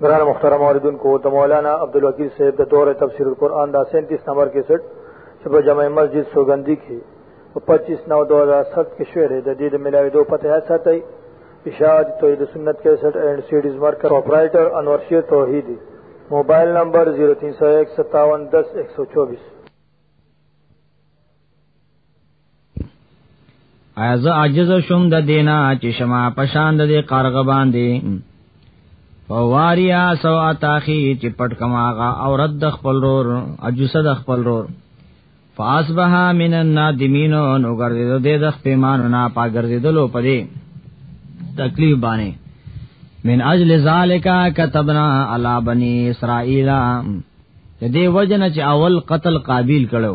گران مخترم آردن کو دا مولانا عبدالوکیل صاحب دا دور تفسیر القرآن دا سینتیس نمبر کے سٹ چپا جمع مسجد سوگندی کی و پچیس نو دو ہزار ست کے شعر دا دید ملاوی دو پتہ ہے ساتھ ہے اشاعت توحید سنت کے سٹ اینڈ سیڈیز مرکز آپرائیٹر انور شیر توحیدی موبائل نمبر زیرو تین سو ایک ستاون دس ایک سو چوبیس از عجز شوم د دینا چې شما پشان د قرغه باندې فواریا سو اتاخی چې پټ کماغه او رد خپل رور اجسد خپل رور فاسبح من النادمین نو ګرځیدو د دخ پیمانو نه پا ګرځیدلو پدې تکلیف باندې من اجل ذالک كتبنا علی بنی اسرائیل د دې وجنه چې اول قتل قابیل کړو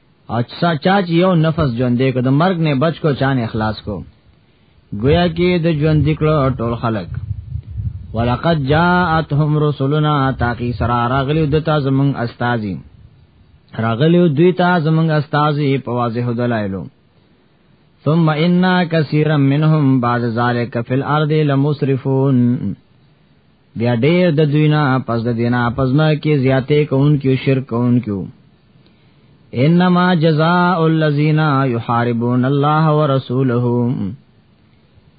او چا چا چې یو نفس ژوندې کو د مرګ نه بچ کو چا نه اخلاص کو گویا کې د ژوند کړه ټول خلق ولقد جاءتهم رسلنا تاقی سرا راغلی دتا زمون استاذی راغلی دوی تا زمون استاذی په واضح دلایلو ثم ان كثيرا منهم بعد ذلك في الارض لمسرفون بیا ډیر د دوی نه پس د دینه پس ما کې زیاتې کوونکو شرک کوونکو انما جزاء الذين يحاربون الله ورسوله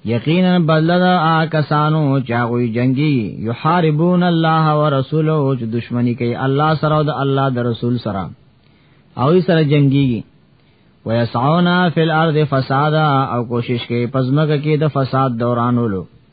یقینا بدل دا کسانو چاغوی جنگی یحاربون الله ورسوله او دشمنی کوي الله سره او د الله د رسول سره او یې سره جنگیږي ويسعون فی الارض فسادا او کوشش کوي پزماګه کې د فساد دورانولو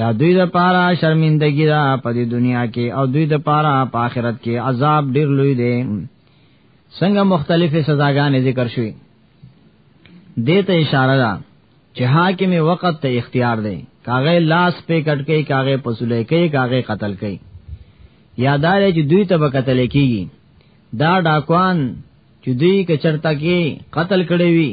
دا دوی د پاره شرمندګی دا په دې دنیا کې او دوی د پاره په آخرت کې عذاب ډیر لوی دی څنګه مختلفه سزاګانې ذکر شوې دې ته اشاره ده چې حاکم وقت ته اختیار دی کاغه لاس په کټ کې کاغه پسولې کې کاغه قتل کې یادار چې دوی ته قتل کېږي دا ډاکوان چې دوی کچرتا کې قتل کړي وي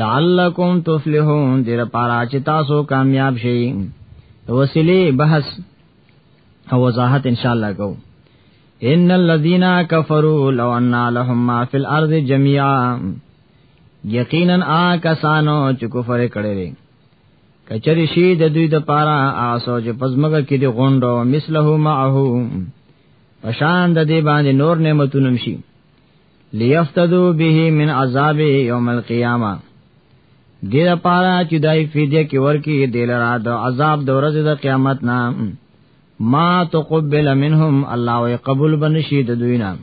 لعلکم تفلحون دیر پارا چې تاسو کامیاب شئ وسیله بحث او وضاحت ان شاء الله کو ان الذين كفروا لو ان لهم ما في الارض جميعا یقینا آ کسانو چې کفر کړي دي کچری شي د دوی د پارا آسو چې پزمګه کې دی غونډو مثله معه پشان د دې باندې نور نعمتونم شي لیفتدو به من عذاب یوم القیامه دې لپاره چې دای فدیه کې ورکی دلرا د عذاب د ورځې د قیامت نه ما تقبل منهم الله وي قبول بنشي د دوی نه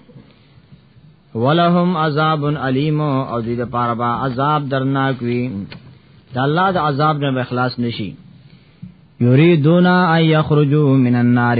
ولهم عذاب الیم او دې لپاره با عذاب درناک وي د الله د عذاب نه اخلاص نشي یریدون ان یخرجوا من النار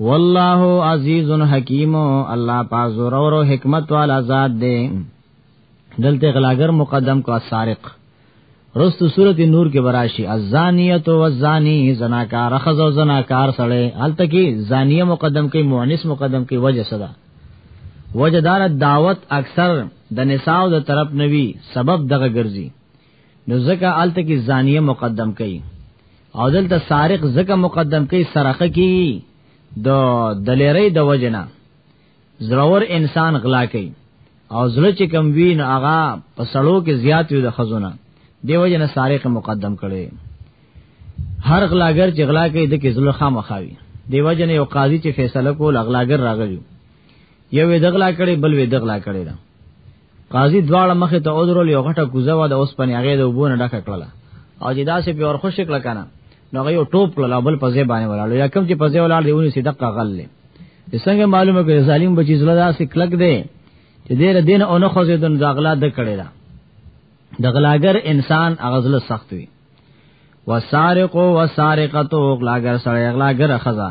والله عزیز حکیم الله پاک زور او حکمت والا ذات دی دلته غلاګر مقدم کو سارق رست صورت نور کې براشي الزانیت و الزانی زناکار خزو زناکار سړی الته کې زانیه مقدم کې مؤنث مقدم کې وجه صدا وجدار دعوت اکثر د نساو د طرف نوي سبب دغه ګرځي نو زکه آلته کې زانیه مقدم کړي او دلته سارق زکه مقدم کړي سرقه کی د دلیری د وجنا زرور انسان غلا کړي او زړه چې کم وی نو هغه په سړو کې زیات وي د خزونه دی وجنا سارق مقدم کړي هر غلاګر چې غلا کوي د کې زړه خامخاوي دی وجنا یو قاضي چې فیصله کول غلاګر راغلی یو دغلا کړي بل وی دغلا کړي قاضي دواړه مخ ته اودرول یو غټه کوزه و د اوس پنې هغه د وبونه ډکه کړله او چې داسې په اور خوش کړه کنه نو هغه یو ټوپ کړل او بل په ځای باندې ولاړ یا کوم چې په ځای ولاړ دی ونی سي دقه غلې څنګه معلومه کوي ظالم بچی زړه داسې کلک دی چې دې ر دین او نه خو زیدن زغلا د کړي دا د غلاګر انسان اغزل سخت وي وسارق وسارقتو غلاګر سره غلاګر خزا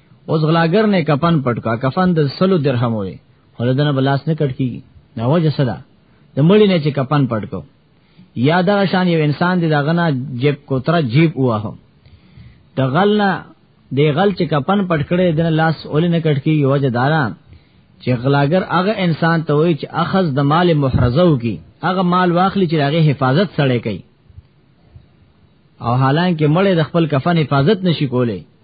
اوس غلاګر نه کفن پټ کا کفن د سلو درهم وي ولدنه بلاس نه کټ کیږي دا وجه صدا د مړی نه چې کفن پټ کو یا دا شان یو انسان دی دا غنا جیب کوتره جیب واه د غلنا دی غل چې کفن پټ کړي دنه لاس اول نه کټ کیږي وجه دارا چې غلاګر هغه انسان ته وي چې اخذ د مال محرزو کی هغه مال واخلي چې هغه حفاظت سره کوي او حالانکه مړی د خپل کفن حفاظت نشي کولای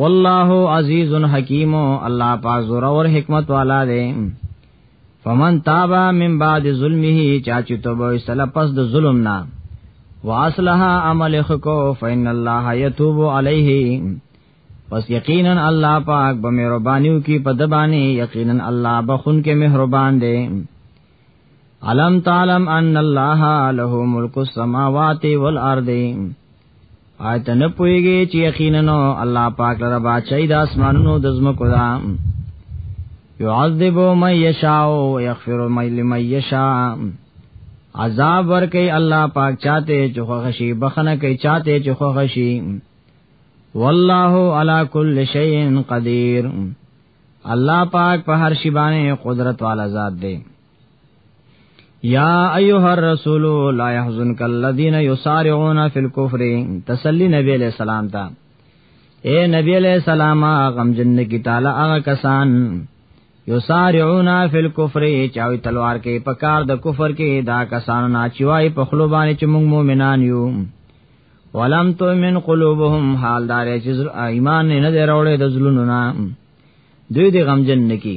والله عزیز حکیم الله پاک زور اور حکمت والا دے فمن تاب من بعد ظلمه چاچی توبه وسله پس د ظلم نا واصلح عمل خکو فین الله یتوب علیه پس یقینا الله پاک به مهربانیو کی په دبانی یقینا الله بخون کې مهربان دی علم تعلم ان الله له ملک السماوات والارض آیت نه پويږي چې یقینا الله پاک لره بادشاہي د اسمانونو د زمکو دا يعذب من يشاء ويغفر من لمن يشاء عذاب ور کوي الله پاک چاته چې خوښي بخنه کوي چاته چې خوښي والله على كل شيء قدير الله پاک په هر شی باندې قدرت والا ذات دی یا ایها الرسول لا يحزنك الذين يسارعون في الكفر تسلی نبی علیہ السلام تا اے نبی علیہ السلام غم جن کی تعالی هغه کسان یسارعون فی الكفر چاوی تلوار کې پکار د کفر کې دا کسان ناچوي په خلو باندې چې موږ مؤمنان یو ولم تؤمن قلوبهم حال دار چې ایمان نه دی راوړې د زلونو نه دوی دې غمجن نکی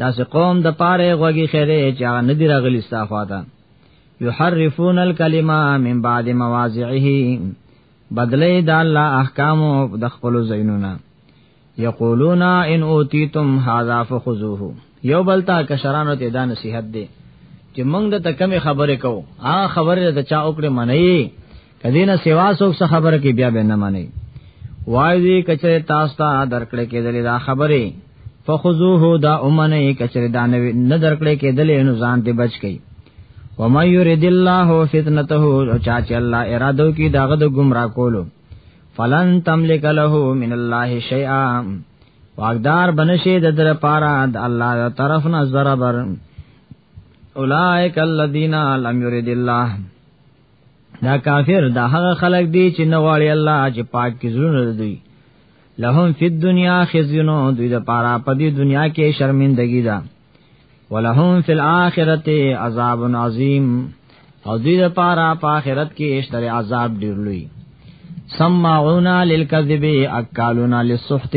دا سه قوم د پاره غوږی خیره چې هغه ندی راغلی ستا خواته یحرفون الکلمه من بعد مواضعه بدلی د الله احکام د خپل زینونه یقولون ان اوتیتم هذا فخذوه یو بلتا کشرانو ته دا نصیحت دی چې موږ د تکمه خبره کو آ خبره د چا وکړه منئ کدینه سیوا سوک څه خبره کې بیا به نه مانی وای دې کچره تاسو ته درکړې کېدلې دا خبره فخذوه دا امنه کچره دا نه درکړې کېدلې نو ځان ته بچ کړي ومن يريد الله فتنته او چا چې الله ارادو کې داغه د گمراه کولو فلن تملک له من الله شيئا واقدار بنشي د در پارا د الله طرف نه زربر اولائک الذین لم يريد الله دا کافر دا هغه خلق دی چې نه غواړي الله چې پاک کی زړونه دوی لهم فی الدنیا خزینو دوی د پاره په دې دنیا کې شرمندگی ده ولهم فی الاخرته عذاب عظیم او دوی د پاره په آخرت کې اشتر عذاب ډیر لوی سمعونا للکذب اکالونا للسحت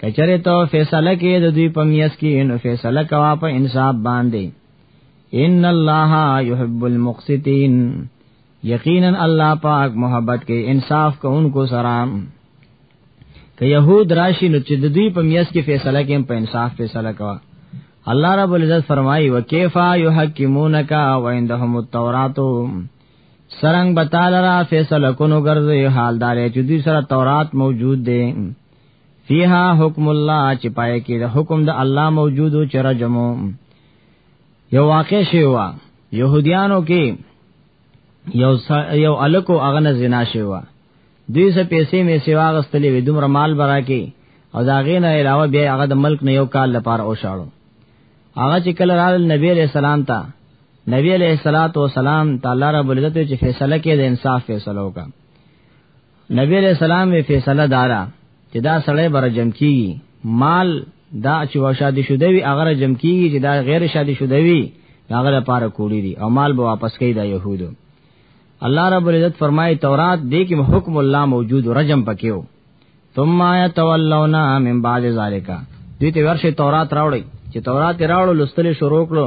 کچره تو فیصله کې د دوی په میاس کې نو فیصله کوا په انصاف باندې ان الله يحب المقسطين یقینا الله پاک محبت کې انصاف کوونکو سره که يهود راشي نو چې د دوی په میاس کې فیصله کې په انصاف فیصله کوا الله رب العزت فرمایي وکيفا يحكمونك وعندهم التوراۃ سرنګ بتاله را فیصله کونو ګرځي حال دار چې دوی سره تورات موجود دي فیها حکم الله چې پای کې د حکم د الله موجود او چرجمو یو واقع شی وا يهوديانو کې یو یو الکو اغنه زنا شی وا دوی سه پیسې می سیوا غستلې وې دومره مال برا کې او دا غینه علاوه بیا هغه د ملک نه یو کال لپاره او شاړو هغه چې کله رال نبی عليه السلام ته نبی عليه الصلاه والسلام تعالی رب العزت چې فیصله کې د انصاف فیصله وکړه نبی علیہ السلام وی فیصله دارا چې دا سړی بر جمع کیږي مال دا چې وا شادي شوی وي هغه جمع کیږي چې دا غیر شادي شوی وي هغه لپاره کوړی دي او مال به واپس کوي دا يهودو الله رب العزت فرمایي تورات دې کې حکم الله موجود رجم پکيو ثم يتولون من بعد ذالک دې ته ورشه تورات راوړي چې تورات راوړل لستل شروع کړو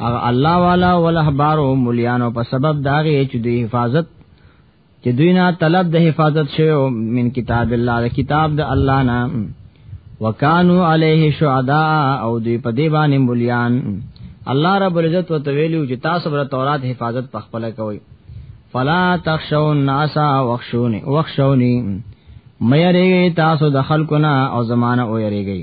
هغه الله والا ولهبارو مليانو په سبب داغه چې د حفاظت چې دوی نه طلب د حفاظت شوی من کتاب الله د کتاب د الله نه وکانو علیه شهدا او دوی په دی باندې مليان الله رب العزت وتویلو چې تاسو بر تورات حفاظت په خپل کوي فلا تخشوا الناس واخشوني واخشوني مې رېږي تاسو د خلکو نه او زمانہ او یریږي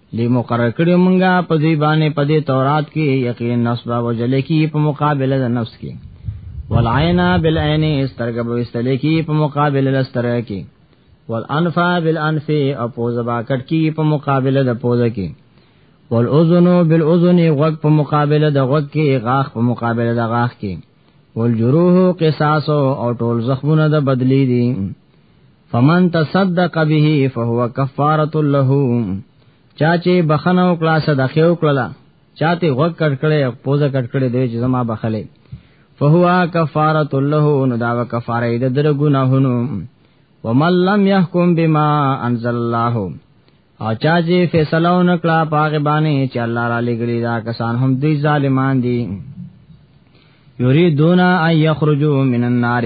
دی مقرر کړی مونږه په دې باندې په دې تورات کې یقین نفس با وجل کی په مقابله د نفس کې والعینا بالعین استرګ به استل کی په مقابله د سترګ کې والانف بالانف او پوز با کټ کی په مقابله د پوز کې والاذن بالاذن غوږ په مقابله د غوږ کې غاخ په مقابله د غاخ کې والجروح قصاص او ټول زخمونه د بدلی دي فمن تصدق به فهو کفاره له چا چې بخنه او کلا صدقه او کلا چاته غوږ کټ کړي پوزه کټ کړي دوی چې زما بخله فهو کفاره له نو دا کفاره د در ګناهونو ومن لم يحكم بما انزل الله او چا چې فیصله ونکړه پاګه باندې چې الله را لګړي دا کسان هم دوی ظالمان دي یریدون ان یخرجوا من النار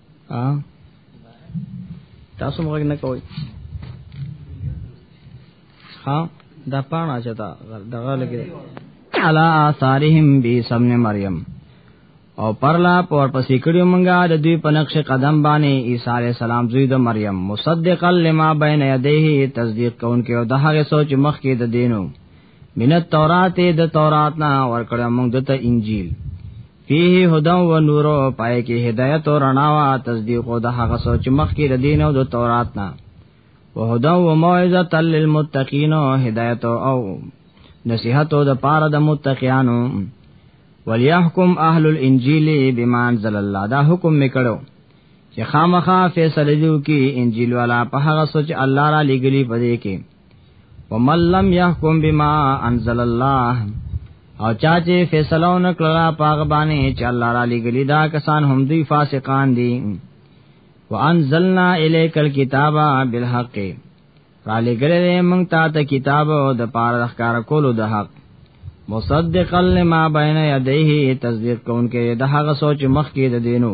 ها تاسو موږ نه کوي ها دا پاڼه چې دا دغه لګي علا آثارهم بی سمن مریم او پرلا پور پسې کړیو مونږه د دوی په نقش قدم باندې عیسی علی السلام زوی د مریم مصدقا لما بین یدیه تصدیق کونکي او د هغه سوچ مخ کې د دینو من التورات د تورات نه ورکړه مونږ د انجیل فيه هدى و نور پای کې هدایت او رڼا او تصدیق او د هغه سوچ مخ کې ردین او د تورات نه وهدى و موعظه للمتقین او هدایت او نصیحت او د پاره د متقینانو وليحكم اهل الانجيل بما انزل الله دا حکم میکړو چې خامخا فیصله جو کې انجیل والا په هغه سوچ الله را لګلی پدې کې ومن لم يحكم بما انزل الله او چا چې فیصله ونکړه پاغه باندې چې الله را لګلی دا کسان هم دوی فاسقان دي وانزلنا الیک الكتاب بالحق را لګلې موږ ته ته کتاب او د پاره د ښکار کولو د حق مصدقا لما بین یدیه تصدیق کونکي د هغه سوچ مخ کې د دینو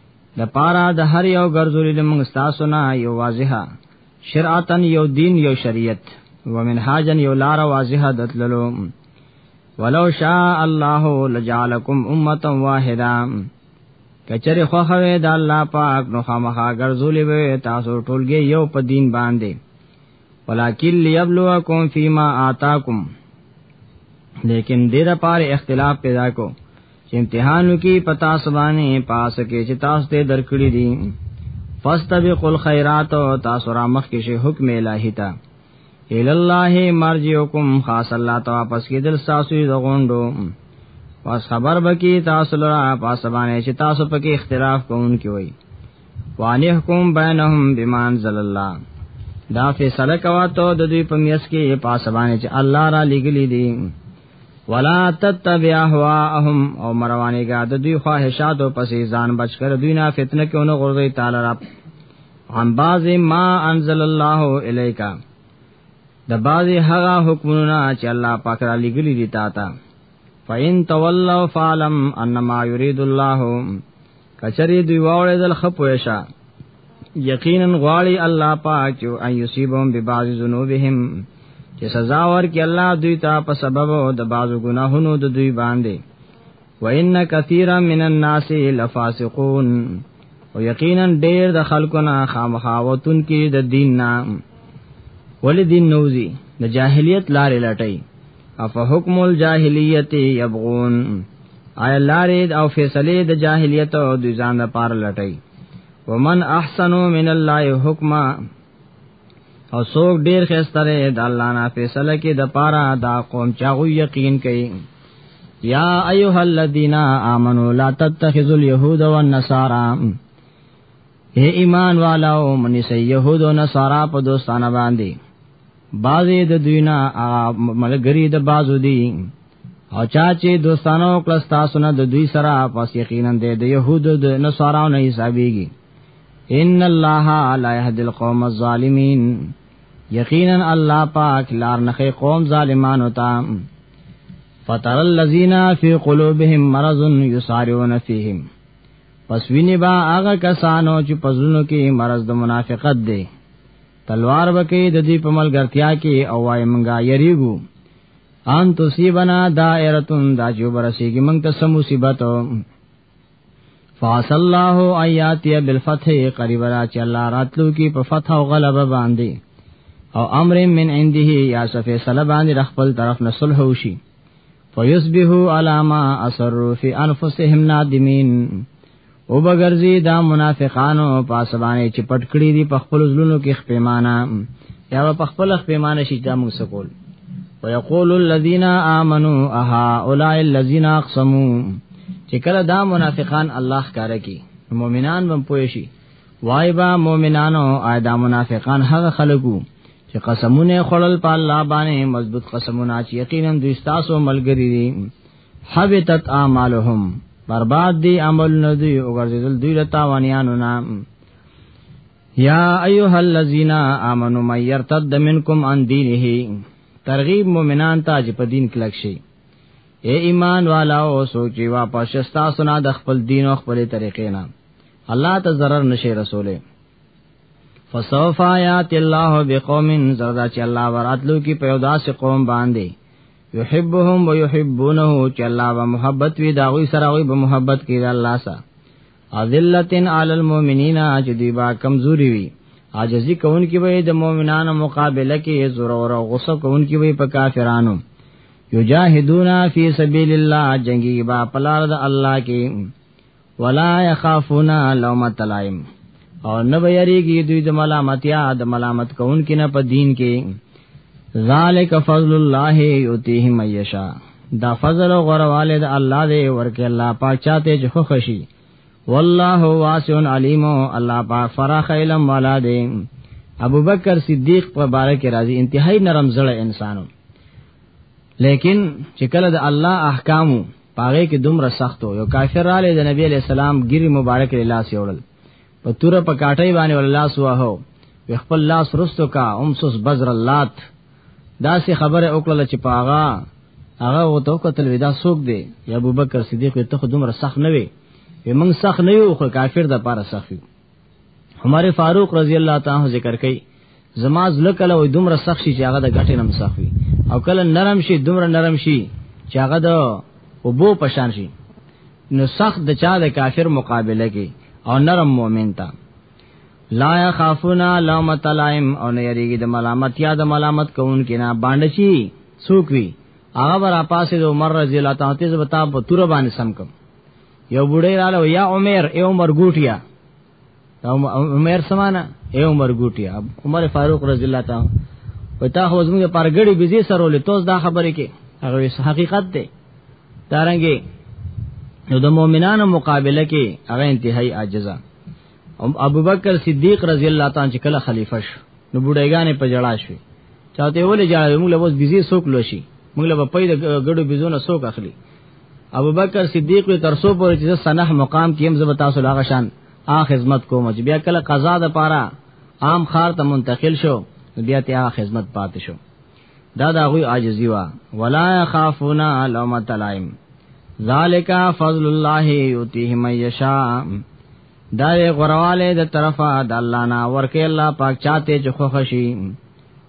د پارا د هر یو ګرځولې د موږ تاسو نه یو واضحه شرعتن یو دین یو شریعت ومنهاجن یو لار واضحه دتللو ولو شاء الله لجعلکم امه واحده کچره خو خو د الله پاک نو خامخا ګرځولې وي تاسو ټولګي یو په دین باندې ولکن ليبلوکم فيما آتاکم لیکن دې د پاره اختلاف پیدا کو چې امتحانو کې پتا سبانه پاس کې چې تاسو ته درکړي دي فاستبقوا الخيرات تاسو را مخ کې شي حکم الهی ته ال الله مرجعکم خاص الله ته واپس کېدل تاسو یې غونډو پس خبر بکی تاسو لرا پس باندې چې تاسو پکې اختلاف کوونکی وي وانحکم بینهم بما انزل الله دا فیصله کوا ته د دوی په میس کې پاسبانه چې الله را لګلی دي ولا تتبع اهواهم او مروانی گا د دوی خواهشات او پسې ځان بچ کر دوی نه فتنه کې اون غردوی تعالی رب عن باز ما انزل الله الیکا د باز هغه حکمونه چې الله پاک را لګلی دي تا ته فین تولوا فعلم انما یرید الله کچری دوی واوړې دل خپويشا یقینا غواړي الله پاک چې ان یصيبهم ببعض ذنوبهم چې سزا ورکړي الله دوی ته په سبب د بعضو ګناهونو د دوی باندې وان کثیرا من الناس لفاسقون او یقینا ډیر د خلکو نه خامخاوتون کې د دین نه ول دین نوزي د جاهلیت لارې لټي اف حکم الجاهلیت یبغون آیا لارې او فیصله د جاهلیت او د ځان د پار لټي ومن احسن من الله حکما او څوک ډیر خستره د الله نه فیصله کې د پاره دا قوم چاغو یقین کوي یا ایها الذین آمنو لا تتخذوا اليهود والنصارى اے ایمان والو منی سې يهود او نصارا په دوستانه باندې بازي د دوینا ملګری د بازو دی او چا چې دوستانو کلس تاسو نه د دوی سره پس یقینا د يهود د نصارا نه حسابيږي ان الله لا يهدي القوم الظالمين یقینا الله پاک لار نه قوم ظالمانو ته فتر الذين في قلوبهم مرض يسارعون فيهم پس ویني با هغه کسانو چې پزونو کې مرض د منافقت دی تلوار وکي د دې په ملګرتیا کې او وای مونږه یریګو ان تصيبنا دائرتون دا جو برسیږي مونږ ته سم مصیبت فاصل الله ایاتی بالفتح قریب را چې الله راتلو کې په فتح او غلبه باندې او امر من عنده یا صفه صلی باندې خپل طرف نه صلح وشي فیسبحوا علی ما اسروا فی انفسهم نادمین او بغرزي دا منافقانو پاسبانه چې پټ کړی دي په خپل ځلونو کې خپېمانه یا په خپل خپېمانه شي دا موږ سکول ويقول الذين امنوا اها اولئ الذين اقسموا چې کله دا منافقان الله کار کوي مؤمنان هم پوي شي وای با مؤمنانو آی دا منافقان هغه خلکو چې قسمونه خړل په الله باندې مضبوط قسمونه چې یقینا دوی تاسو ملګری دي حبتت اعمالهم برباد دی عمل نه دی او ګرځیدل دوی له تاوانیانو نه یا ایها الذین آمنو من یرتد منکم عن دینه ترغیب مومنان ته چې په دین کلک شي اے ایمان والا او سوچي واپس شستا سنا د خپل دین او خپل طریقې نه الله ته zarar نشي رسوله فسوف آیات الله بقوم زردا چې الله وراتلو کې په یو داسې قوم باندې یحبهم و یحبونه چې الله به محبت وی دا غوي سره غوي به محبت کوي دا الله سره اذلتن علی المؤمنین چې دی با کمزوري وي عاجزی کون کی وای د مؤمنانو مقابله کې زور او غصه کون کی وای په کافرانو یجاهدون فی سبیل الله جنگی با پلار د الله کې ولا يخافون لومۃ لائم او نه به یریږي دوی د ملامتیا د ملامت کوونکې نه په دین کې ذالک فضل الله یوتیه میشا دا فضل او غرواله د الله دی ورکه الله پاک چاته چې خو خشي والله واسع علیم الله پاک فراخ علم والا دی ابوبکر صدیق په باره کې راځي انتهائی نرم زړه انسانو لیکن چې کله د الله احکامو پاره کې دومره سختو یو کافر را لې د نبی علی السلام ګری مبارک له لاس یوړل په تور په کاټي باندې ول لاس وهو وی خپل لاس رستو کا امسس بذر اللات دا سه خبره وکړه چې پاغا هغه وته قتل ودا سوق دی یا ابوبکر صدیق ته خو دومره سخت نه وي موږ سخت نه یو خو کافر د پاره سخت یو عمر فاروق رضی الله تعالی ذکر کوي زما زله کله وې دومره سخت شي چې هغه د غټې نم سخوي او کله نرم شي دومره نرم شي چې هغه د وبو پشان شي نو سخت د چا د کافر مقابله کې او نرم مؤمن ته لا يخافون لومت لائم او نه یریږي د ملامت یا د ملامت کوونکې نه باندې شي څوک وي هغه را پاسې د عمر رضی الله تعالی ته زبتا په تور باندې سم کوم یو بډای رااله یا عمر ای عمر ګوټیا دا عمر سمانا ای عمر ګوټیا عمر فاروق رضی الله تعالی په تا خو زموږ پرګړی بيزي سرولې توس دا خبرې کې هغه حقیقت ده دارنګي نو د مؤمنانو مقابله کې هغه انتهائی عاجزه ام ابوبکر صدیق رضی الله تعالی چې کله خلیفہ شو نو بډایګانې په جړا شوې چاته ولې جړا موږ له وس بيزي سوک لوشي موږ له په پیدا ګړو بيزونه سوک اخلي ابو بکر صدیق وی ترسو پورې چې سنح مقام کیم زب تاسو لاغه شان آ خدمت کوم چې بیا کله قضا د پاره عام خار ته منتقل شو بیا ته آ خدمت پاتې شو دا دا غوی عاجزی وا ولا خافونا لومت لایم ذالک فضل الله یوتیه من یشاء دا غرواله د طرفه د الله نه ورکه الله پاک چاته چې خوښ شي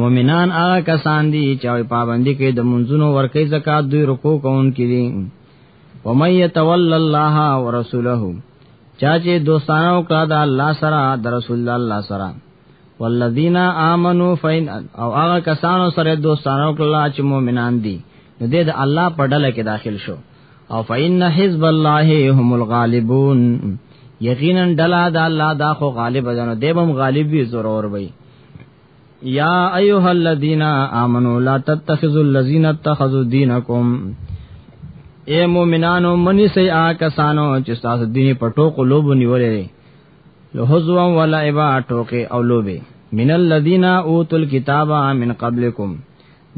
مؤمنان هغه کسان دي چې پابندي کوي د منځونو ورکې زکات دوی رکوع کوونکي دي و مې يتول الله ورسوله چا چې دوستانه وکړه د الله سره د رسول الله سره والذین آمنو فین او هغه کسانو سره دوستانه وکړه چې مؤمنان دي نو دې د الله په ډله کې داخل شو او فین حزب الله هم الغالبون یقینا ډله د الله دا خو غالب ده نو دې هم غالب وي ضرور وي یا ایها الذین آمنو لا تتخذوا الذین اتخذوا دینکم اے مومنانو منی سي آ کسانو چې تاسو دیني پټو کو لوب نیولې له حزوا ولا ابا ټوکه او لوبه من الذين اوتل کتاب من قبلکم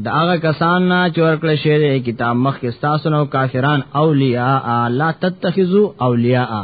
دا هغه کسان نه چې ورکړل شوی کتاب مخکې تاسو نو کافران اولیاء لا تتخذوا اولیاء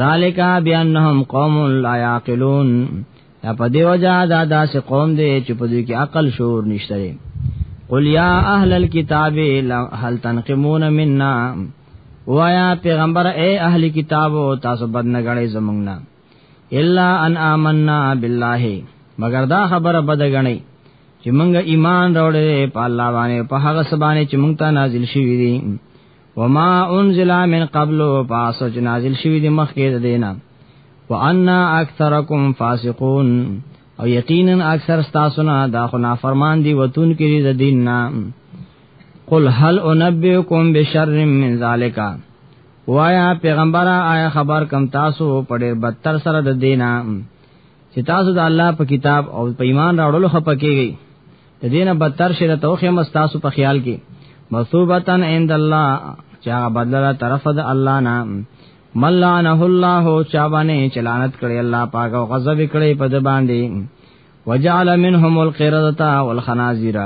ذالک بانهم قوم لا یعقلون دا په دیو جا دا داس قوم دی چې په دوی کې عقل شور نشته قل یا اهل الكتاب هل تنقمون منا وایا پیغمبر اے اهل کتاب تاسو بد نه غړې زمنګ نه الا ان آمنا بالله مگر دا خبره بد غړې چې مونږ ایمان راوړې په الله باندې په هغه سبانه چې مونږ ته نازل شوی دی وما انزل من قبل پاس چې نازل شوی دی مخکې د دینا وان اکثرکم فاسقون او یقینا اکثر تاسو نه دا خو نافرمان دي وتون کې د دین نه قل هل انبئکم بشر من ذالک وایا پیغمبره آیا خبر کم تاسو په ډېر بدتر سره د دینا چې تاسو د الله په کتاب او په ایمان راوړلو خپکیږئ د دینه بدتر شي د توخه مستاسو په خیال کې مثوبتن عند الله چې هغه بدله طرف د الله نه ملانه الله چا باندې چلانت کړي الله پاک او غضب کړي په د باندې وجعل منهم القردة والخنازير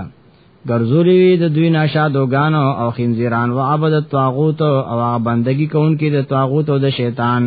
ګرځولي وي د دوی ناشادوګانو او خنزیران او عبادت طاغوت او بندگی کوونکي د طاغوت او د شیطان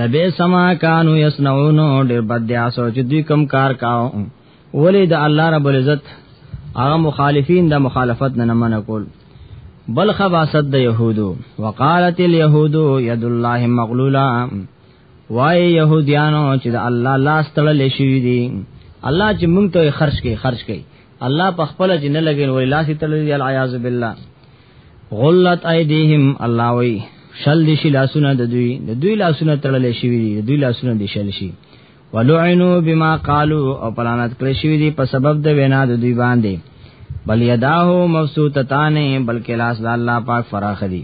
لبه سما کانو یسنعون ډیر بد دی اسو چې دوی کم کار کاو ولې د الله رب العزت هغه مخالفین د مخالفت نه منع کول بل خباست د يهودو وقالت اليهود يد الله مغلولا وای يهوديانو چې د الله لاس تړلې شوی دی الله چې مونږ ته خرج کوي خرج کوي الله په خپل جن لګین وای لاس تړلې العیاذ بالله غلت ایدیهم الله وی شل دي شي لاسونه د دوی د دوی لاسونه تړل شي دي د دوی لاسونه دي شل شي ولعنو بما قالو او پلانات کړی شي دي په سبب د وینا د دوی باندې بل یداه مبسوطتان بلکې لاس د الله پاک فراخ دي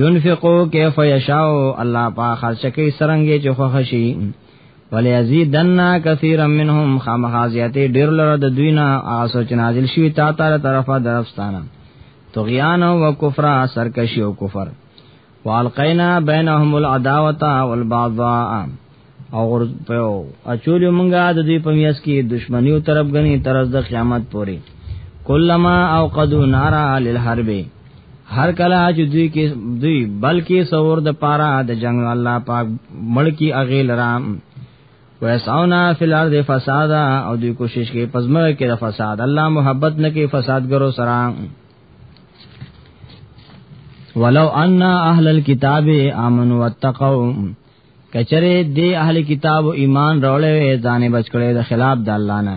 ينفقو کیف یشاء الله پاک خرچ کوي سرنګي چې خوښ شي وليزيدن كثيرا منهم خامخازيات ډېر لره د دوی نه آسو چې نازل شوی تا تعالی طرفه درفستانه طغيان او کفر سرکشي او کفر والقینا بینهم العداوه والبغضاء او غر په اچول مونږه د دې په میاس کې دښمنی او طرف غني تر د قیامت پوري کلمہ او قدو نارا للحرب هر کله چې دوی کې دوی بلکې سور د پارا د جنگ الله پاک ملکی اغیل رام ویساونا فی الارض فسادا او دوی کوشش کوي پزما کې د فساد الله محبت نه کوي فسادګرو سره ولو ان اهل الكتاب امنوا واتقوا کچره دې اهل کتاب ایمان راولې ځانې بچ کړي د خلاف د الله نه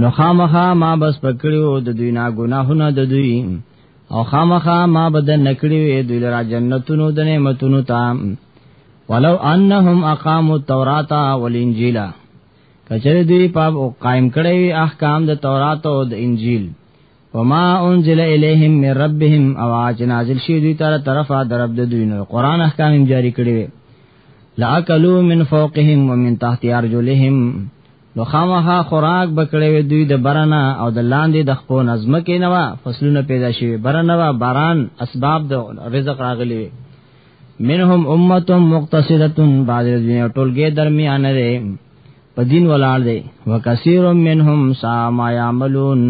نو خامخا ما بس پکړیو د دوی نا ګناهونه د دوی او خامخا ما بدن نکړیو دوی لرا جنتونو د نعمتونو تا ولو انهم اقاموا التوراۃ والانجیل کچره دوی په قائم کړی احکام د تورات او د انجیل وما انزل الیہم من ربهم او آج نازل شي دوی تر طرفه درب د دوی نو قران احکام جاری کړی وي لاکلوا من فوقهم ومن تحت ارجلهم نو خامخا خوراک بکړې وي دوی د برنا او د لاندې د خپو نظم کې نوا فصلونه پیدا شي برنا وا باران اسباب د رزق راغلي وي منهم امه مقتصده بعد دنیا ټولګه درمیان لري په دین ولاړ دی وکثیر منهم سا ما یعملون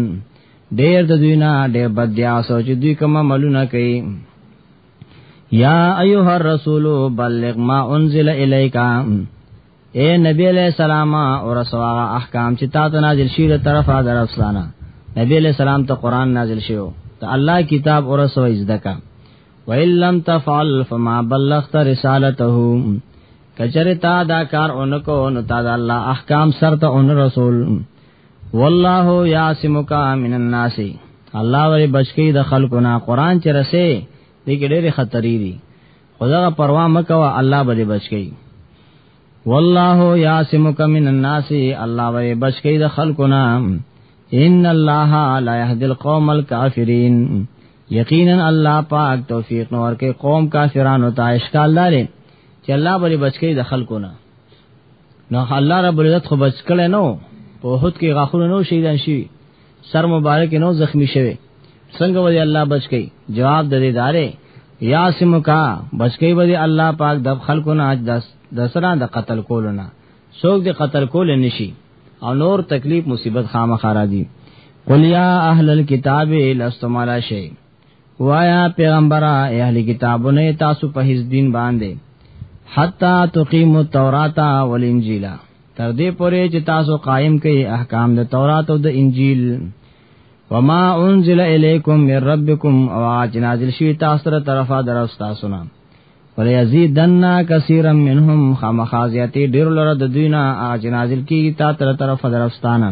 ډیر د دوی نه ډیر بد دی او چې دوی کوم عملونه کوي یا ایها الرسول بلغ ما انزل الیکا اے نبی علیہ السلام او رسوا احکام چې تا ته نازل شي له طرفه درفسانه نبی علیہ السلام ته قران نازل شیو ته الله کتاب او رسوا زدکا وَإِن لَّمْ تَفْعَلْ فَمَا بَلَّغْتَ رِسَالَتَهُ کچره تا دا کار اونکو نو تا دا الله احکام سر ته اون رسول والله یاسمک من الناس الله وری بچکی د خلکو نه قران چې رسې دې کې ډېرې خطرې دي خدا پروا مکوا الله به دې بچکی والله یاسمک من الناس الله وری بچکی د خلکو نه ان الله لا يهدي القوم الكافرين یقینا الله پاک توفیق نور کې قوم کافرانو ته اشکال لري چې الله بری بچکی د خلکو نه نو الله رب العزت خو بچ کړي نو په وحد کې غاخونه نو شهیدان شي سر مبارک نو زخمی شوی څنګه وځي الله بچ کړي جواب د دې دارې یاسم کا بچ کړي وځي الله پاک د خلکو نه اج دس دسرا د قتل کولو نه څوک د قتل کول نشي او نور تکلیف مصیبت خامخا را دي قل یا اهل الكتاب لستم علی شیء وایا پیغمبر اهل کتابونه تاسو په هیڅ دین باندې حتا تقیم التوراۃ والانجیل تر دې پورې چې تاسو قائم کړئ احکام د تورات او د انجیل وما انزل الیکم من ربکم او اج نازل شوی تاسو تر طرفه درس تاسو نه ولیزیدن کثیرا منهم خامخازیاتی ډیر لره د دوینا اج نازل کی تا تر طرفه درستانه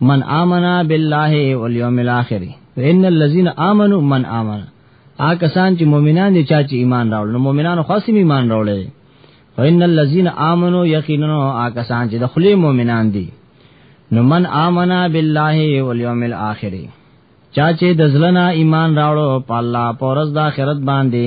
من آمنا بالله والیوم الاخر ان الذين امنوا من آمن آ کسان چې مؤمنان دي چا چې ایمان راوړل نو مؤمنانو خاصم ایمان راوړل وان الذين امنوا یقینا آ کسان چې د خلی مؤمنان دي نو من آمنا بالله والیوم الاخر چا چې د ځلنا ایمان راوړو په الله پورز د آخرت باندې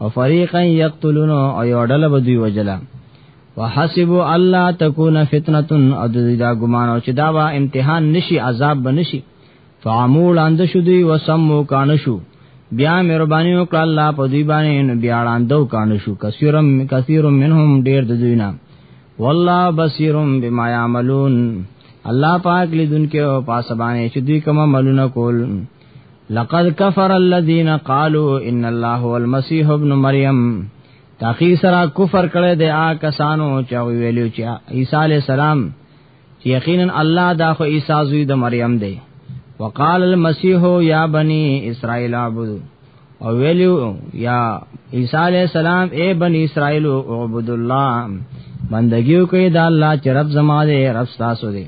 او فریقا یقتلون او یو ډله به دوی وجلا وحسبوا الله تكون فتنه او دوی دا ګمان او چې دا وا امتحان نشي عذاب بنشي فعمول اند شو دوی وسمو کان شو بیا مهرباني وکړه الله په دوی باندې بیا وړاندو کان شو کثیرم کثیرم منهم ډیر د دوی نه والله بصیرم بما یعملون الله پاک لیدونکو پاسبانه چې دوی کوم عملونه کول لقد كفر الذين قالوا ان الله هو المسيح ابن مريم تاخی سرا کفر کړه د آ کسانو چې ویلو چې عیسی علی السلام چې یقینا الله دا خو عیسی زوی د مریم دی وقال المسيح يا بني اسرائيل اعبدوا او ویلو یا عیسی علی السلام اے بنی اسرائیل اعبدوا الله بندگیو کوي د الله چې رب زما دی رب تاسو دی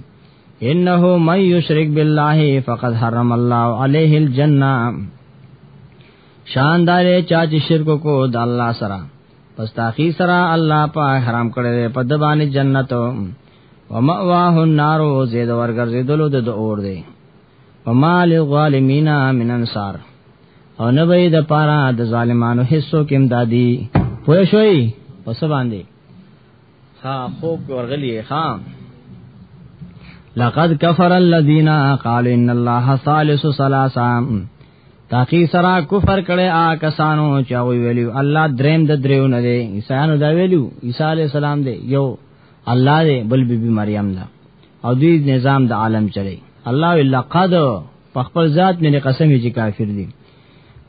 انه من یشرک بالله فقد حرم الله علیه الجنه شاندار چا چې شرک کو د الله سره پس تاخی سره الله په حرام کړی په د باندې جنت او مأواه النار او زید ورګرځیدلو د اور دی وما للظالمین من انصار او نه به د پاره د ظالمانو حصو کې امدادي پوه شوي پس باندې ها خوب ورغلی ها لقد كفر الذين قالوا ان الله ثالث ثلاثه تاکي سرا کفر کړي آ کسانو چې وی ویلو الله دریم د دریو نه دی عیسانو دا ویلو عیسی علی السلام دی یو الله دی بل بی بی مریم دا او دوی نظام د عالم چلی الله الا قد په خپل ذات مې قسم چې کافر دي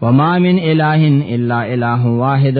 وما من اله الا اله واحد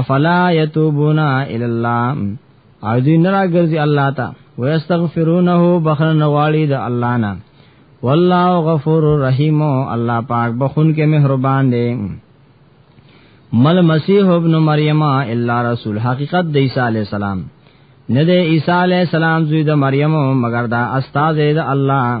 افلا یتوبون الی الله او دین را ګرځي الله ته ويستغفرونه بخنه نواړي د الله نه والله غفور رحیم الله پاک بخون کې مهربان دی مل مسیح ابن مریم الا رسول حقیقت د عیسی علی السلام نه د عیسی علی السلام زوی د مریم مگر دا استاد د الله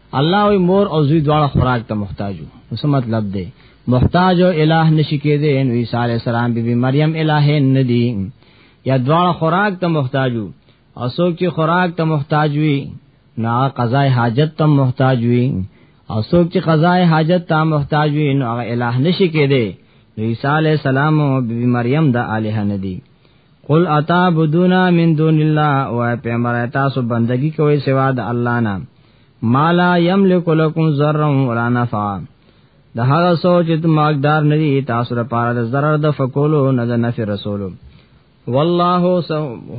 الله وی مور او زوی دواړه خوراک ته محتاج وو څه مطلب دی محتاج او الہ نشی کېدې نو عیسی علی السلام بی بی مریم الہ نه دی یا دواړه خوراک ته محتاج وو او څوک چې خوراک ته محتاج وي نه قضای حاجت ته محتاج وي او څوک چې قضای حاجت ته محتاج وي نو هغه الہ نشي کېده عیسی علی السلام او بی مریم د الہ نه دي قل اتعبدون من دون الله او پیغمبر تاسو بندگی کوئ سوا د الله نه مالا یملک لکم ذرا ولا نفع د هغه سوچ چې ماګدار نه دي تاسو لپاره د ضرر د فکولو نه د نفع رسولو والله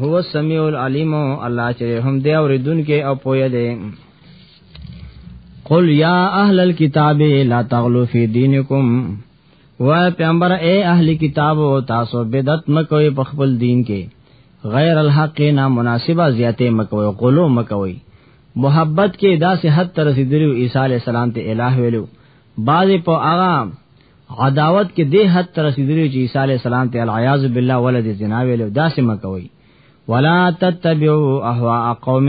هو السميع العليم الله چې هم دی اوریدونکو او پوهه دی قل یا اهل الكتاب لا تغلو فی دینکم وای پیغمبر اے اهلی کتاب او تاسو بدعت مکوئ په خپل دین کې غیر الحق نه مناسبه زیاته مکوئ غلو مکوئ محبت کې داسې حد تر رسیدلی عیسی علی السلام ته الہ ویلو بعض په هغه عداوت کې دې حد تر رسیدلی چې عیسی علی السلام ته العیاذ بالله ولد زنا ویلو داسې مکوئ ولا تتبعوا اهواء قوم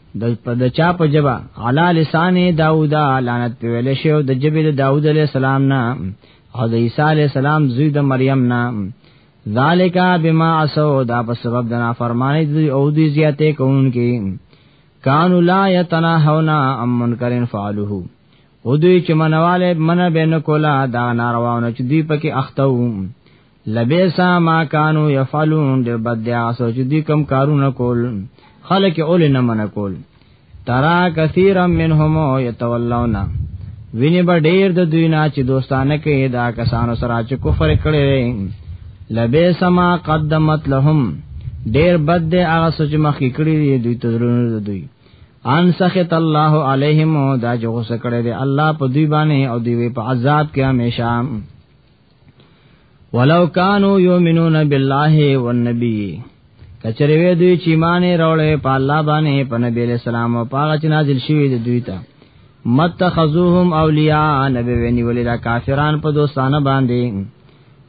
د پد چا په جبا علی لسان داوود لعنت په ویل شو د جبل داوود علی السلام نه او د عیسی علی السلام زوی د مریم نه ذالک بما اسو دا په سبب د نافرمانی دی او دی زیاته کوونکی کان لا یتناهونا ام منکرن فعلوه او دوی چې منواله من به نه کولا دا نارواونه چې دی پکې اختو لبیسا ما کانو یفعلون ډیر بد دی هغه سوچ دي کم کارونه کول خلک اول نه من کول ترا کثیر منهم یتولون ویني به ډیر د دوی نه چې دوستانه کې دا کسانو سره چې کفر کړي لبیسا ما قدمت لهم ډیر بد دی هغه سوچ مخ کې کړی دی دوی تدرونه دوی ان سخط الله علیهم دا جو سکړه دی الله په دوی باندې او دوی په عذاب کې همیشه ولو کانوا یؤمنون بالله والنبی کچری وی دوی چې معنی راولې په الله باندې په نبی علیہ السلام او پاغه چې نازل شوی د دوی ته متخذوهم اولیاء نبی ونی ولې دا کافران په دوستانه باندې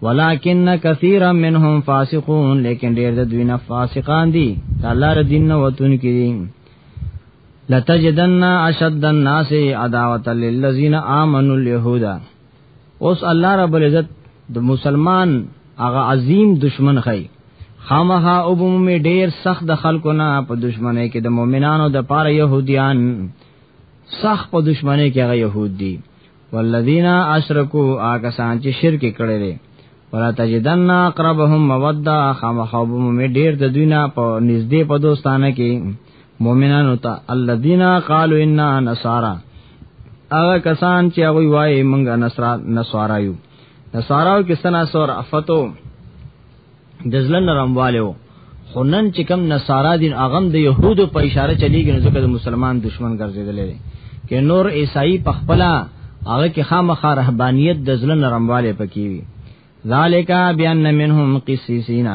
ولکن کثیرا منهم فاسقون لیکن ډیر د دوی نه فاسقان دي الله ر دین نه وتون کړي لتجدن اشد الناس عداوه للذین آمنوا اليهود اوس الله رب العزت د مسلمان هغه عظیم دشمن خی خامها او بوم ډیر سخت د خلکو نه په دشمنی کې د مؤمنانو د پاره يهوديان سخت په دشمنی کې هغه يهود دي والذین اشرکو آګه سان چې شرک کړي دي ولا تجدن اقربهم موده خامها او بوم ډیر د دوی نه په نږدې په دوستانه کې مؤمنانو ته الذين قالوا اننا نصارى هغه کسان چې هغه وایي موږ نصرا نصارا یو نصاراو کې سنا سور افتو د ځلن رموالو خنن چې کم نصارا دین اغم د يهودو په اشاره چلیږي نو ځکه د مسلمان دشمن ګرځیدل دي کې نور عیسائی په خپل هغه کې خامخا رهبانيت د ځلن رمواله پکې وي ذالک بیان منهم قسیسینا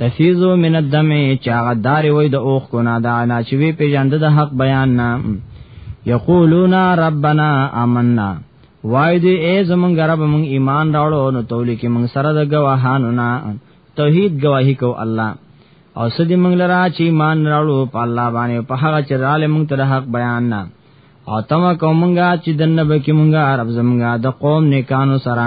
تفیزو من الدم چاغه دار وای د اوخ کو نه دا نه چې وی پیجند د حق بیان نه یقولون ربنا آمنا وای دې ای زمون غرب مون ایمان راوړو نو تولی کې مون سره د گواهانو نه توحید گواہی کو الله او سدی مونږ لرا چې ایمان راوړو په الله باندې په هغه چې رااله مونږ ته حق بیان نه او تم کومنګا چې دنه به کې مونږه عرب زمونږه د قوم نیکانو سره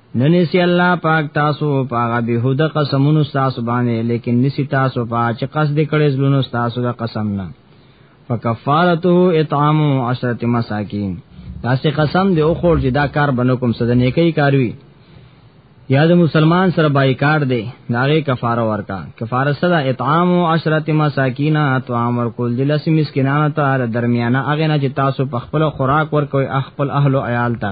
ننسی الله پاک تاسو پاغه بهوده قسمونو تاسو باندې لیکن نسی تاسو پا چې قصد کړي زلونو تاسو د قسم نه فکفارته اطعام عشرة مساکین تاسو قسم دی او خور چې دا کار بنو کوم سده نیکی کاروي یا د مسلمان سره بایکار دی داغه کفاره ورکا کفاره سره اطعام عشرة مساکین اطعام ورکول دي لس مسکینانو ته درمیانه اغه نه چې تاسو په خپل خوراک ورکوي خپل اهل او عیال ته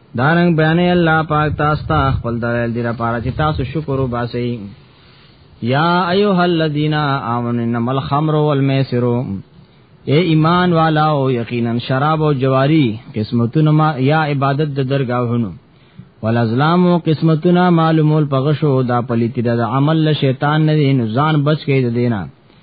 دارنګ بیانې الله پاک تاسو ته خپل دلایل دی لپاره چې تاسو شکر وباسئ یا ایها الذین آمنوا انما الخمر والمیسر اے ایمان والا او یقینا شراب او جواری قسمتونه ما یا عبادت د درگاهونو ولازلام او قسمتونه معلومول پغشو دا پلیتی د عمل شیطان نه ځان بچ کې دینه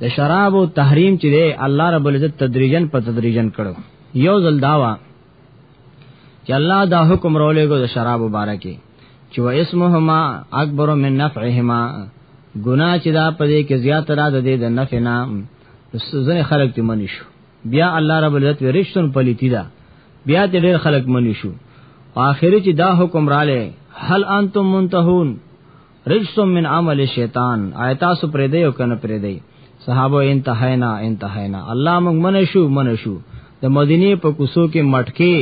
د شراب او تحریم چې دی الله رب العزت تدریجن په تدریجن کړو یو ځل داوا چې الله دا حکم رولېګو د شراب مبارکي چې و اسمهما اکبر من نفعهما ګنا چې دا پدې کې زیات را ده د نفع نه ځنه خلق ته منی شو بیا الله رب العزت ورشتن پلیتی دا بیا دې ډېر خلق منی شو اخر چې دا حکم رااله هل انتم منتهون رجس من عمل شیطان آیتا سو پرې دی او کنه پرې دی صحابه انتهینا انتهینا الله موږ من شو من شو د مدینه په کوسو کې مټکي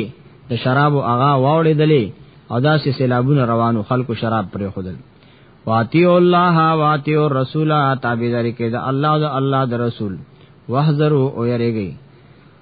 د شرابو اغا واوړې دلې او داسې سیلابونه روانو خلکو شراب پرې خودل واتی الله واتی الرسول تابعداري کې د الله او الله د رسول واحذروا او یریږي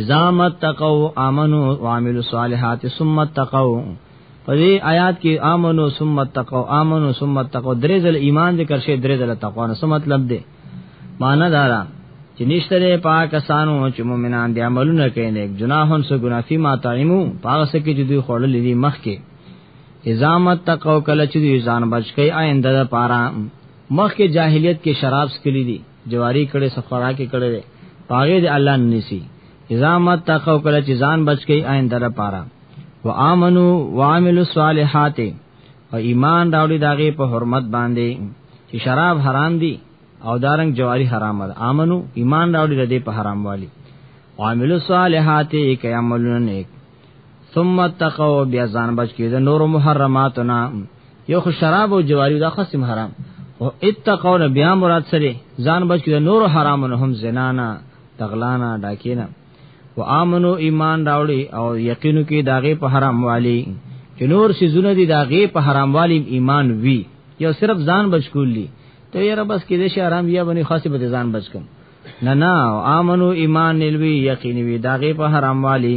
اذا متقوا امنوا وعملوا الصالحات ثم اتقوا په دې آیات کې امنو ثم اتقوا امنو ثم اتقوا درې ځل ایمان ذکر شي درې ځل تقوا نو څه مطلب دی معنا دا ده چې نشته دې پاک کسانو چې مؤمنان دي عملونه کوي نه جناحون سو ګنا فی ما تعیمو پاک سره کې چې دوی خړل دي مخ کې ازامت تقوا کله چې دوی ځان بچ کوي آینده لپاره مخ کې جاهلیت کې شراب سکلی دي جواری کړي سفرا کې کړي دي پاګه دي الله نسی اذا ما تقو کله چې ځان بچ کی عین در پاره و امنو و عملو صالحات او ایمان راوړي داغه په حرمت باندې چې شراب حرام دي او دارنګ جواری حرام ده امنو ایمان راوړي د دې په حرام والی و عملو صالحات کې عملونه نیک ثم تقو بیا ځان بچ کی د نور محرماتنا یو خو شراب او جواری دا قسم حرام او اتقون بیا مراد سره ځان بچ کړي نور حرام نه هم زنا نه تغلانا ډاکینا و امنو ایمان راوړي او یقینو کې داغه په حرام والی چې نور سي زونه دي داغه په حرام والی ایمان وی یو صرف ځان بچ کولی ته یې رب بس کې دې شي حرام یا بني خاصه به ځان بچ کوم نه نه امنو ایمان نلوي یقین وی داغه په حرام والی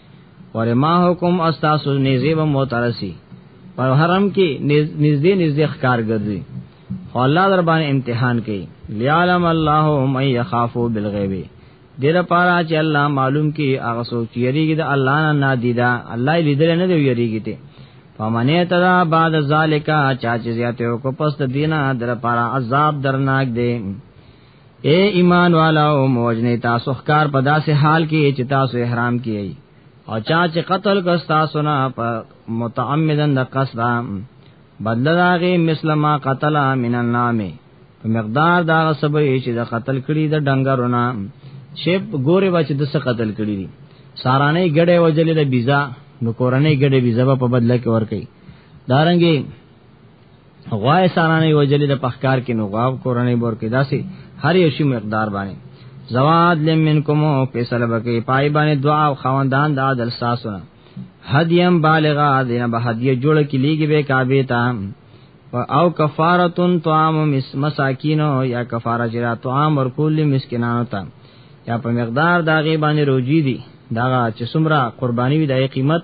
ورما حکم استاسو نږدې به مو ترسي په حرم کې نږدې نږدې ښکار ګرځي خو الله در باندې امتحان کوي لیعلم الله من يخافو بالغیب دیر پارا چې الله معلوم کې هغه څوک چې یریږي د الله نه نادیدا الله لیدل نه دی یریږي ته فمنه تدا بعد ذالک چا چې زیاته کو پس دینه در پارا عذاب درناک دی اے ایمان والا او موجنه تاسو ښکار په داسې حال کې چې تاسو احرام کیږي او چا چې قتل کس تاسو نه په متعمدن د قصد بدل داغه مثل ما قتل من النام په مقدار دا سبب چې د قتل کړي د ډنګرونه شپ ګوره بچ د څه قتل کړي دي سارانه ګډه وجلې د بيزا نو کورنۍ ګډه بيزا په بدل کې ور کوي دارنګي غوای سارانه وجلی د پخکار کې نو غاو کورنۍ بور کې داسي هر یو شی مقدار باندې زواد لم منکم او په سلب کې پای باندې دعا او خواندان د عدل ساسونه هدیم بالغا دینه به هدیه جوړ کې لیګي به کعبه ته او کفارتن طعام مساکین یا کفاره جرا طعام ور کول مسکینانو ته یا په مقدار داغه باندې روجي دي دا چې څومره قرباني وي دغه قیمت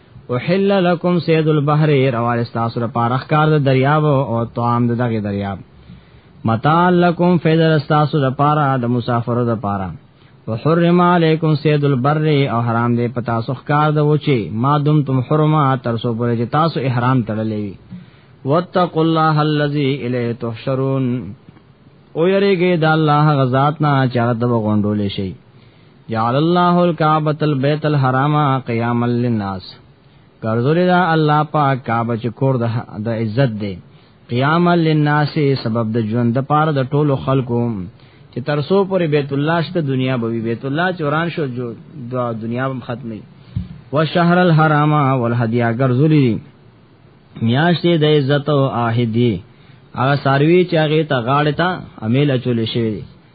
وحل لكم سيد البحر روان استاسو لپاره ښکار د دریاب او طعام د دغه دریاب متاع لكم فیدر استاسو لپاره د مسافرو لپاره وحرم علیکم سید البر او حرام دی پتا سو ښکار د وچی ما دم تم حرمه تر سو پورې چې تاسو احرام تړلې وي واتقوا الله الذي الیه تحشرون او یریږي د الله غزاد نه چې هغه د غونډول شي جعل الله الكعبه البيت الحرام قياما للناس ګرځولې دا الله پاک کعبه چې کور د عزت دی قیاما للناس سبب د ژوند د پاره د ټولو خلکو چې ترسو پر بیت الله شته دنیا به بیت الله چوران شو جو دنیا هم ختمي و شهر الحرام والهدی اگر ذلی میاشتې د عزت او اهدی هغه ساروی چې هغه ته غاړه تا امیل چول شي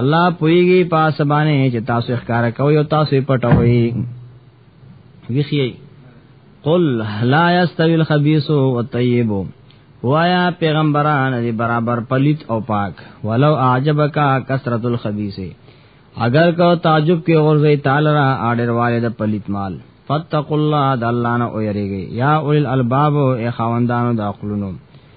الله پویږي پاس باندې چې تاسو ښکارا کوي او تاسو پټوي ویخی قل لا یستوی الخبیث والطیب وایا پیغمبران دی برابر پلیت او پاک ولو اعجبک کثرت الخبیث اگر کو تعجب کې اورځي تعالی را اډر والے د پلیت مال فتق الله د الله نه اوریږي یا اول الباب اے خواندانو د عقلونو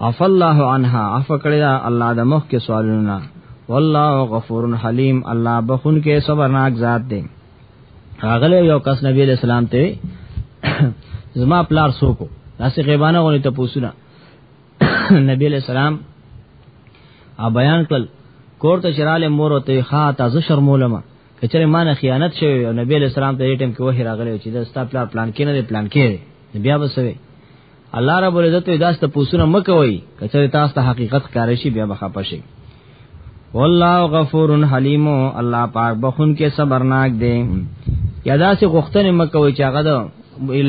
عف الله عنها عفو کړی دا الله د مخ کې سوالونه والله غفور حلیم الله بخون کې صبرناک ذات دی راغله یو کس نبی علیہ السلام ته زما پلار سوکو داسې غیبانه غونې ته پوسونه نبی علیہ السلام ا بیان کړل کور ته چراله مور ته ښا تاسو شرمولما کچره مان خیانت شوی او نبی علیہ السلام ته یې ټیم کې وحی راغلی چې دا ستا پلان پلان کې نه دی پلان کې بیا وسوي الله رب العزت دا ست پوسونه مکوي کچره تاسو ته حقیقت کار شي بیا بخا پشي والله غفور حلیم الله پاک بخون کې صبرناک دی یادا سي غختنه مکوي چې هغه دا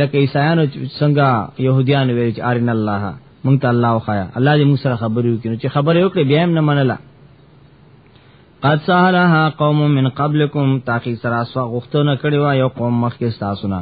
لکه عیسایانو څنګه يهوديان ویل چې ارن الله مونږ ته الله وخایا الله دې موږ سره خبرې وکړي چې خبرې وکړي بیا هم نه منله قد سهلها قوم من قبلكم تاکي سراسوا غختونه کړي وا یو قوم مخکې تاسو نه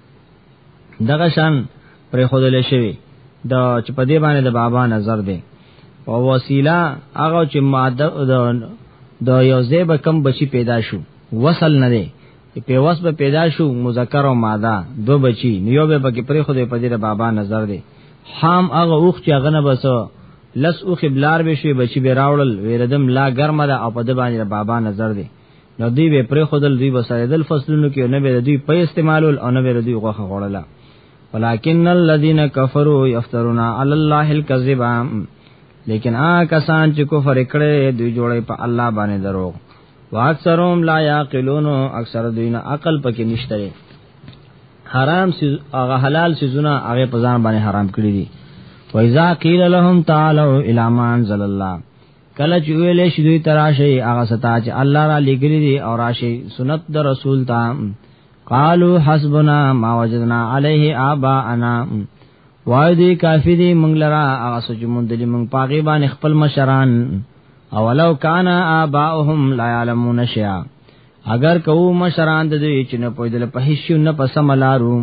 دغه شان پر خودل شوی دا چې په دې باندې د بابا نظر دی او وسیله هغه چې ماده د یو ځای به کم بچی پیدا شو وصل نه دی په وس به پیدا شو مذکر او ماده دو بچی نو یو به پکې پرې خو دې په دې د بابا نظر دی حام هغه اوخ چې هغه نه بسو لس اوخ بلار به شي بچی به راوړل ویردم لا ګرمه ده او په دې باندې بابا نظر دی نو دوی به پرې خودل دوی به سره دل فصلونو کې نه به دوی په استعمالول او نه به دوی غوخه غړله ولکن الذين كفروا يفترون على الله الكذب لیکن آ کسان چې کفر کړي دوی جوړي په الله باندې دروغ واکثرهم لا يعقلون اکثر دوی نه عقل پکې نشته حرام سیز هغه حلال سیزونه هغه په ځان باندې حرام کړی دي وایذا قیل لهم تعالوا الی ما انزل الله کله چې ویلې شي دوی تراشي هغه ستا چې الله را لګري دي او راشي سنت د رسول تا قالو حسبنا ما وجدنا عليه آباءنا وای دی کافی دی مونږ لرا هغه سوچ مونږ دلی مونږ پاګې باندې خپل مشران اولو کان آباءهم لا يعلمون شيئا اگر کو مشران د دې چې نه پویدل په هیڅ نه پسم لارو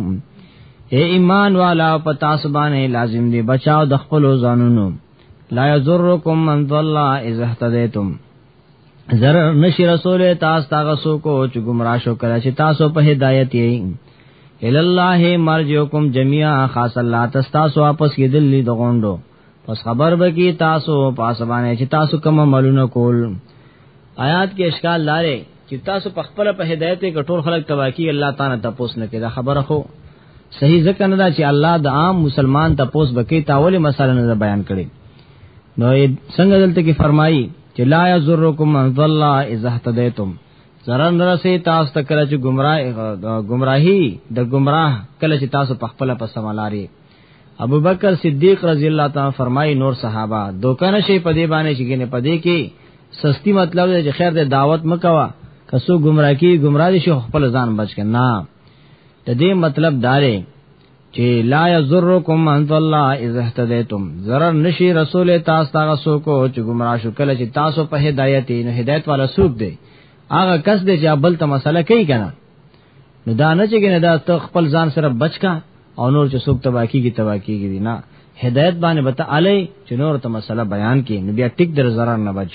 اے ایمان والا پتا سبانه لازم دی بچاو د خپل ځانونو لا یذرکم من ضل اذا اهتدیتم زر نشی رسول تاسو تاسو سو کو چې گمراه شو کړه چې تاسو په هدایت یې ال الله مرجوکم جميعا خاص الله تاسو واپس کېدل دي دغوندو پس خبر به کی تاسو پاسبانه چې تاسو کوم عملونه کول آیات کې اشکال لاره چې تاسو په خپل په هدایت کې ټول خلک تباکی الله تعالی تاسو نه کړه خبره خو صحیح ځکه نه دا چې الله د عام مسلمان ته پوس بکې تاول مسله نه بیان کړي نو څنګه دلته کې فرمایي چې لا یذرکم من ضل اذا اهتدیتم zarar نرسه تاسو ته کله چې گمراه گمراهي د گمراه کله چې تاسو په خپل په سملاري ابو بکر صدیق رضی الله تعالی فرمایي نور صحابه دوکانه شي په دې باندې چې ګنه په دې کې سستی مطلب دی چې خیر د دعوت مکوا کسو گمراهی گمراه شي خپل ځان بچ کنا د دې مطلب دا دی چې لا یذرکم ان الله اذا اهتدیتم zarar نشي رسول تاسو تاسو سوکو چې گمراه شو کله چې تاسو په هدایت نه هدایت والا سوک دی هغه کس دی چې بل ته مسله کوي کنه نو دا نه چې کنه دا ته خپل ځان سره بچکا او نور چې سوک تباکی کی تباکی کی نه هدایت باندې بتا علی چې نور ته مسله بیان کړي نو بیا ټیک در zarar نه بچ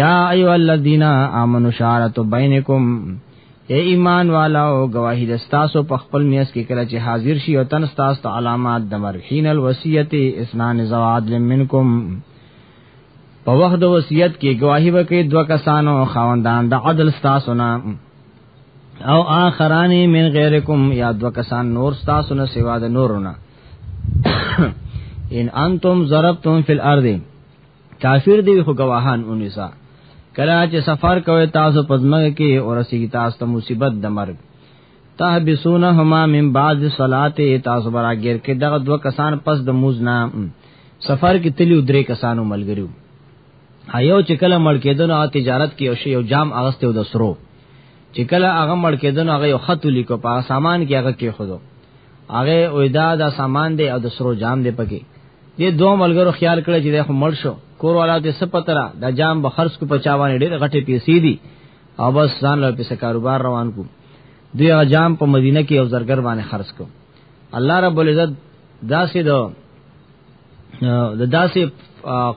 یا ایو الذین آمنو شارت بینکم اے ایمان والا او گواہی د تاسو په خپل میاس کې کله چې حاضر شي او تن تاسو ته علامات د مرحین الوصیت اسنان زواد منکم په وخت د وصیت کې گواہی وکړي دوه کسانو خاوندان د عدل تاسو نه او آخرانی من غیرکم یا دوه کسان نور تاسو نه سوا د نورونه ان انتم ضربتم فی الارض کافر دی خو گواهان اونیسا کلا چې سفر کوي تاسو پزماګه کې او رسیږي تاسو ته مصیبت د مرګ تهبسونهما من بعد صلات تاسو براګر کې دغه دوه کسان پس د موز نه سفر کې تلیو درې کسانو ملګریو هيو چې کله مړ کېدنو او تجارت کې او شی او جام اغسته د سرو چې کله هغه مړ کېدنو هغه یو خط لیکو په سامان کې هغه کې خودو هغه وېدا دا سامان دی او د سرو جام دی پکې دې دوه ملګرو خیال کړی چې دا خو مړ شو کور والا ته سپتره دا جام به خرڅ کو پچاوانه ډېر غټه پیسې دي او بس ځان له پیسې کاروبار روان کو دوی هغه جام په مدینه کې یو زرګر باندې خرڅ کو الله رب العزت داسې دو د داسې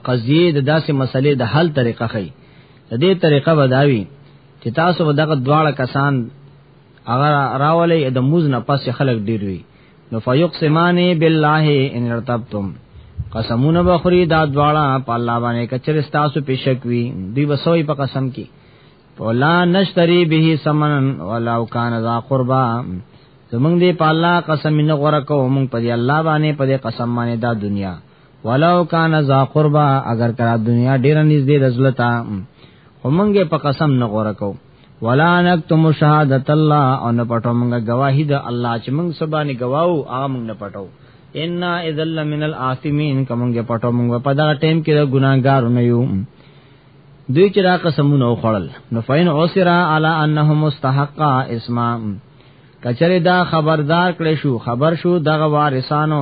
قضیه د داسې مسلې د حل طریقه خي د دې طریقه بداوي چې تاسو به دغه دواړه کسان هغه راولې د موز نه پس خلک ډیر وي نو فیقسمانی بالله ان ارتبتم قسمون بخری دا دواړه په الله باندې کچر تاسو پېشک وی دی وسوي په قسم کې ولا نشتری به سمن ولا کان ذا قربا زمونږ دی په الله قسم نه غره کو مونږ په دی الله باندې په دی قسم باندې دا دنیا ولو کان ذا قربا اگر کرا دنیا ډیر نږدې رزلتا همنګ په قسم نه غره کو ولا نکتم شهادت الله او نه پټو موږ گواہی د الله چې موږ سبانه گواو هغه موږ نه پټو ان اذا لمن الاثمين کومګه پټو موږ په دا ټیم کې د ګناګار نه یو دوی چې را قسمونه وخړل نو فین اوسرا علی انهم مستحقا اسمام کچره دا خبردار کړي شو خبر شو دغه وارثانو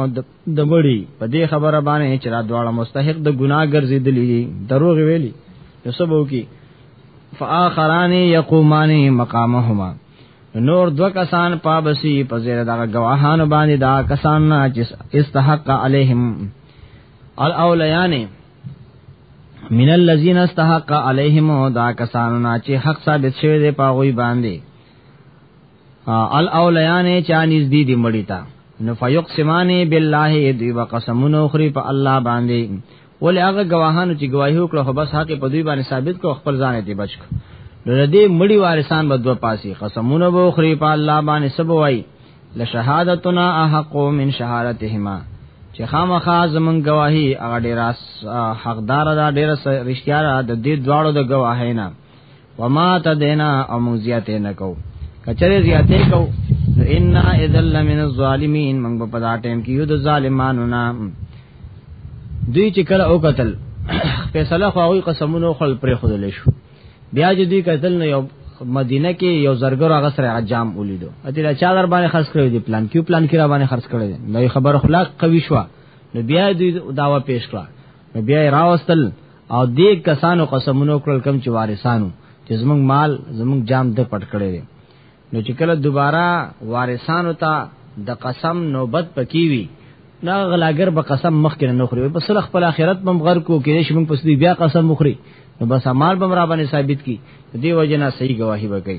د وړي په دې خبره باندې چې را دواړه مستحق د ګناه ګرځېدلې دي دروغ ویلي نو سبو کې فآخران یقومان مقامهما نور دو کسان پابسی په زیر دغه گواهان باندې دا کسان نه چې استحق علیهم الاولیان من الذين استحق عليهم دا کسانو نه چې حق ثابت شوی دی په غوي باندې الاولیان چا نږدې دي مړی تا نو فیقسمانه بالله دی وقسمونو خری په الله باندې ول هغه گواهانو چې گواهی وکړه خو بس حق په دوی باندې ثابت کو خپل ځان ته بچ کو نو دې مړی وارثان بدو پاسي قسمونو بو خری په الله باندې سبوای لشهادتنا احق من شهادتهما چې خامخا زمون گواهی هغه ډیر حقدار ده ډیر رښتیا ده د دې دواړو د گواهینا وما تدینا او موږ زیاتې نه کو کچره زیاتې کو نو ان اذل من الظالمین موږ په دا ټیم کې یو د ظالمانو نه دوی چې کله او قتل فیصله خو هغه قسمونو خل پر خودل شو بیا چې دوی قتل نو یو مدینه کې یو زرګر هغه سره عجام ولیدو اته دا چا در باندې خرڅ کړی دی پلان کیو پلان کې را باندې خرڅ کړی دی نو خبر خلاق قوی شو نو بیا دوی داوا پیش کړه نو بیا راوستل او دې کسانو قسمونو کړل کم چې وارثانو چې زمونږ مال زمونږ جام د پټ کړی دی نو چې کله دوباره وارثانو ته د قسم نوبت پکې وي نا غلاګر به قسم مخ کې نه خوري په صلح خپل اخرت بم غر کو کې شي موږ پس بیا قسم مخري نو بس مال بم را باندې ثابت کی دی وجنه صحیح گواہی وکړي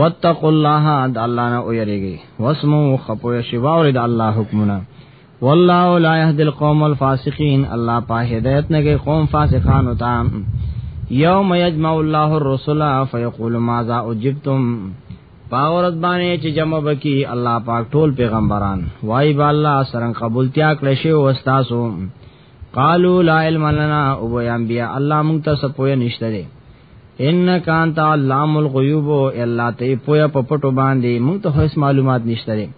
واتقوا الله د الله نه ویریږي واسمو خپو شوا او د الله حکمونه والله لا يهدي القوم الفاسقين الله په هدایت نه کې قوم فاسقان وتا یوم یجمع الله الرسل فیقول ماذا اجبتم پاورت باندې چې جمع بکی الله پاک ټول پیغمبران وای با الله سره قبولتیا کړی شی او استاسو قالو لا علم لنا او انبیاء الله مونږ ته سپوی نشته انک انت علام الغیوب الا ته پویا په پټو باندې موږ ته هیڅ معلومات نشته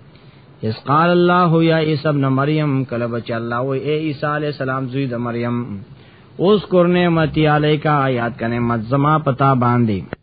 اس قال الله یا عیسی ابن مریم کله بچ الله و اے عیسی علیہ السلام زوی د مریم اوس کور نعمت علیکا یاد کنه مت زما پتا باندې